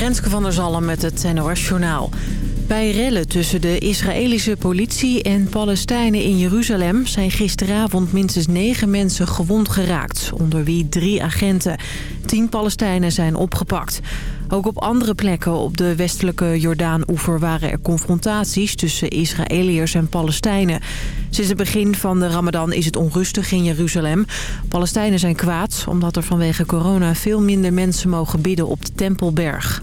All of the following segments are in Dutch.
Renske van der Zalm met het NOS Journaal. Bij rellen tussen de Israëlische politie en Palestijnen in Jeruzalem... zijn gisteravond minstens negen mensen gewond geraakt, onder wie drie agenten. Tien Palestijnen zijn opgepakt. Ook op andere plekken op de westelijke Jordaan-oever waren er confrontaties tussen Israëliërs en Palestijnen. Sinds het begin van de ramadan is het onrustig in Jeruzalem. Palestijnen zijn kwaad omdat er vanwege corona veel minder mensen mogen bidden op de Tempelberg.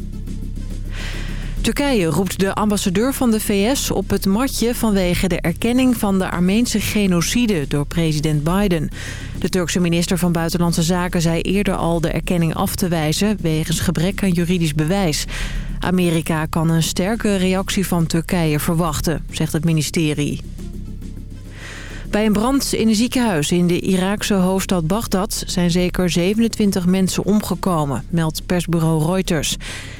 Turkije roept de ambassadeur van de VS op het matje vanwege de erkenning van de Armeense genocide door president Biden. De Turkse minister van Buitenlandse Zaken zei eerder al de erkenning af te wijzen wegens gebrek aan juridisch bewijs. Amerika kan een sterke reactie van Turkije verwachten, zegt het ministerie. Bij een brand in een ziekenhuis in de Iraakse hoofdstad Bagdad zijn zeker 27 mensen omgekomen, meldt persbureau Reuters.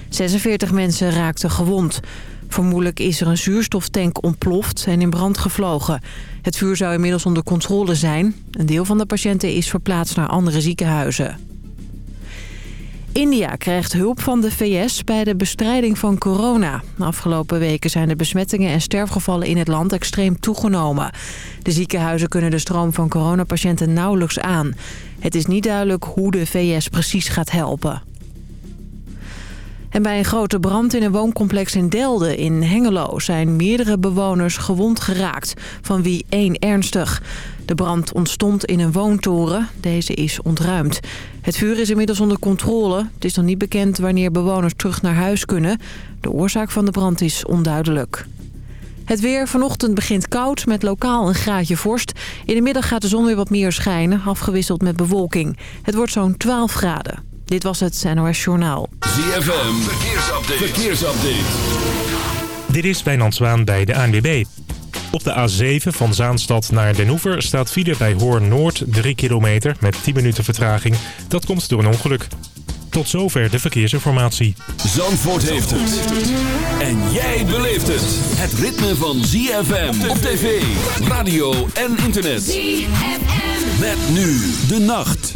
46 mensen raakten gewond. Vermoedelijk is er een zuurstoftank ontploft en in brand gevlogen. Het vuur zou inmiddels onder controle zijn. Een deel van de patiënten is verplaatst naar andere ziekenhuizen. India krijgt hulp van de VS bij de bestrijding van corona. De afgelopen weken zijn de besmettingen en sterfgevallen in het land extreem toegenomen. De ziekenhuizen kunnen de stroom van coronapatiënten nauwelijks aan. Het is niet duidelijk hoe de VS precies gaat helpen. En bij een grote brand in een wooncomplex in Delden in Hengelo... zijn meerdere bewoners gewond geraakt, van wie één ernstig. De brand ontstond in een woontoren. Deze is ontruimd. Het vuur is inmiddels onder controle. Het is nog niet bekend wanneer bewoners terug naar huis kunnen. De oorzaak van de brand is onduidelijk. Het weer vanochtend begint koud met lokaal een graadje vorst. In de middag gaat de zon weer wat meer schijnen, afgewisseld met bewolking. Het wordt zo'n 12 graden. Dit was het NOS Journaal. ZFM, verkeersupdate. verkeersupdate. Dit is Wijnand Zwaan bij de ANWB. Op de A7 van Zaanstad naar Den Hoever staat file bij Hoorn Noord 3 kilometer met 10 minuten vertraging. Dat komt door een ongeluk. Tot zover de verkeersinformatie. Zandvoort heeft het. En jij beleeft het. Het ritme van ZFM op tv, radio en internet. ZFM. Met nu de nacht.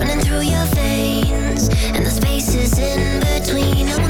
running through your veins and the spaces in between.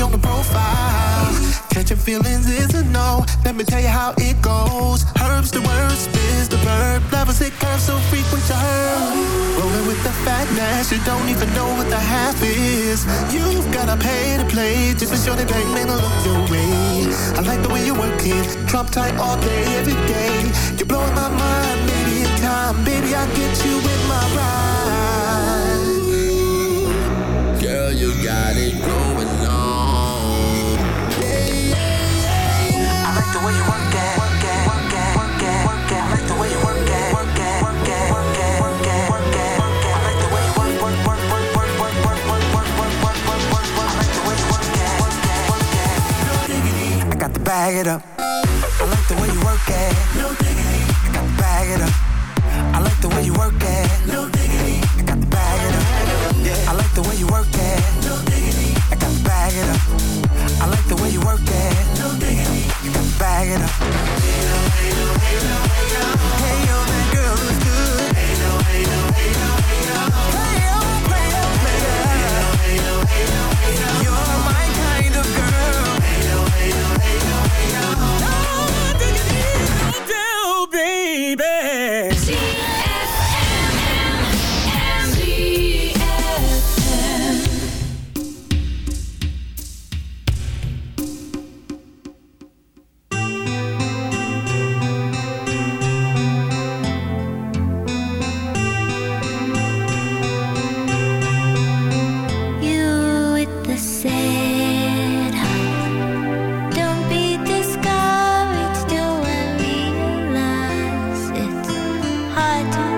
on the profile. Catching feelings is a no. Let me tell you how it goes. Herbs the word, spins the verb. Levels it curves so frequent to her. Rolling with the fatness, you don't even know what the half is. You've gotta pay to play, just for sure they bang, man, I look your way. I like the way you work it, drop tight all day, every day. You're blowing my mind, maybe in time, baby, I'll get you in my ride. Girl, you got it going bag it up. I like the way you work it. No diggity. I got to bag it up. I like the way you work it. No diggity. Up. I do.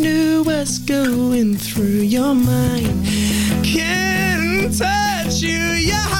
knew what's going through your mind. Can't touch you, yeah.